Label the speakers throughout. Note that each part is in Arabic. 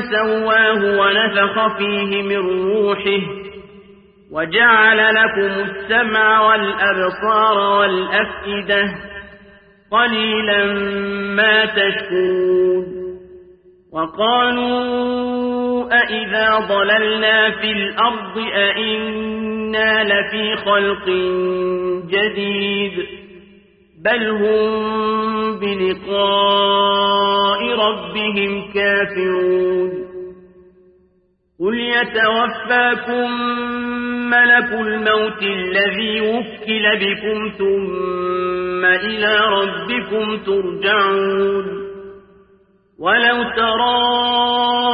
Speaker 1: سواه ونفخ فيه من روحه وجعل لكم السمع والأبصار والأفئدة قليلا ما تشكرون وقالوا أئذا ضللنا في الأرض أئنا لفي خلق جديد بل هم بلقاء ربهم كافرون. قل يتوفاكم ملك الموت الذي وكل بكم ثم إلى ربكم ترجعون. ولو ترى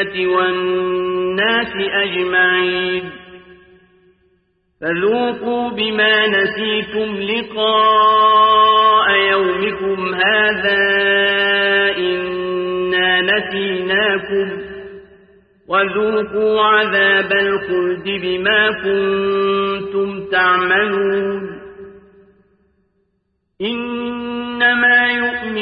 Speaker 1: الجنة والناس أجمعين. فذوقوا بما نسيتم لقاء يومكم هذا إنا نسيناكم. وذوقوا عذاب الخلد بما كنتم تعملون.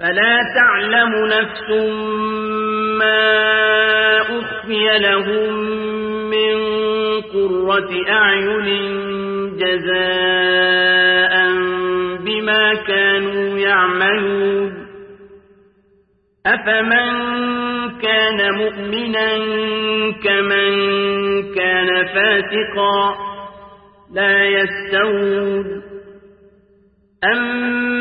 Speaker 1: فلا تعلم نفس ما أخفي لهم من قرة أعين جزاء بما كانوا يعملون. أفمن كان مؤمنا كمن كان فاسقا لا يستوون. أما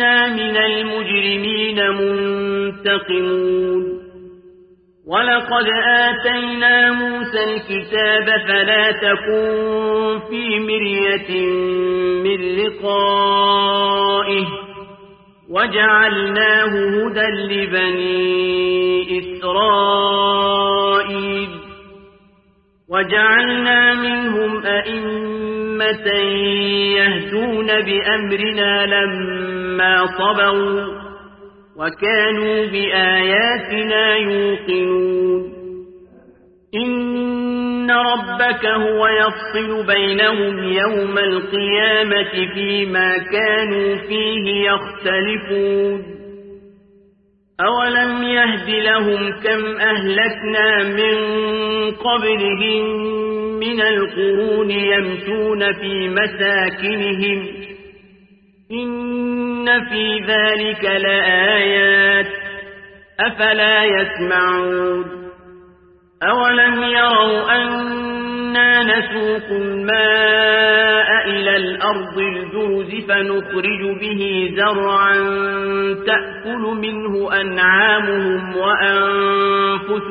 Speaker 1: إنا من المجرمين منتقمون ولقد آتينا موسى الكتاب فلا تكن في مرية من لقائه وجعلناه هدى لبني إسرائيل وجعلنا منهم أئمة يهدون بأمرنا لما صبروا وكانوا بآياتنا يوقنون إن ربك هو يفصل بينهم يوم القيامة فيما كانوا فيه يختلفون أولم يهد لهم كم أهلكنا من قبلهم من القرون يمشون في مساكنهم. إن في ذلك لآيات. أفلا يسمعون. أولم يروا أنا نسوق الماء إلى الأرض الجوز فنخرج به زرعا تأكل منه أنعامهم وأنفسهم.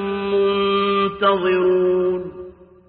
Speaker 1: منتظرون